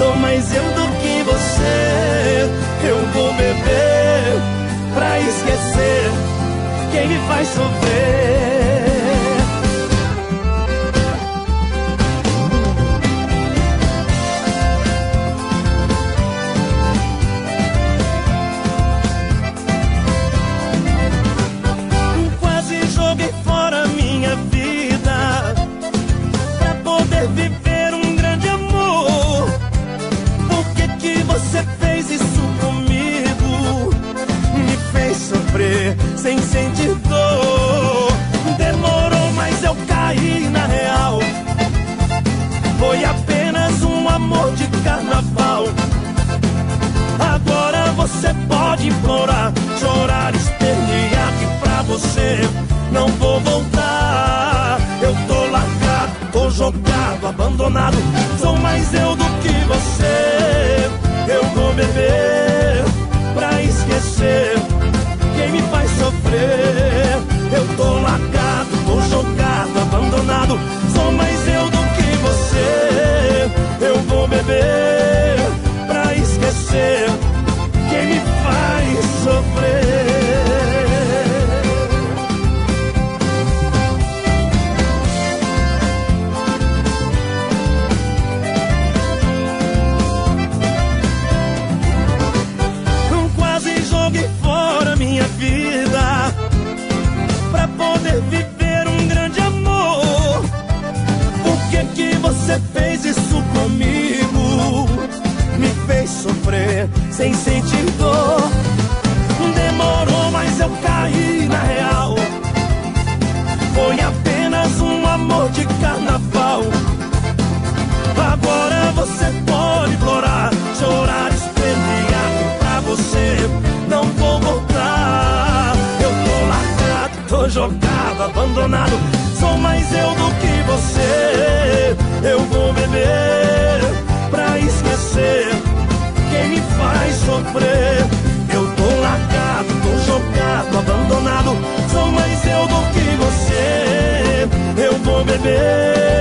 Sou mais eu do que você. Eu vou beber pra esquecer quem me faz sofrer. Você fez isso comigo? Me fez sofrer sem sentir dor. Demorou, mas eu caí na real. Foi apenas um amor de carnaval. Agora você pode implorar, chorar, espernear que pra você não vou voltar. Eu tô largado, tô jogado, abandonado. Sou mais eu do que você. Eu vou beber fez isso comigo? Me fez sofrer sem sentir dor. Demorou, mas eu caí na real. Foi apenas um amor de carnaval. Agora você pode implorar, chorar, espernear que pra você não vou voltar. Eu tô largado, tô jogado, abandonado. Sou mais eu do que sofrer. Eu tô largado, tô jogado, abandonado. Sou mais eu do que você. Eu vou beber.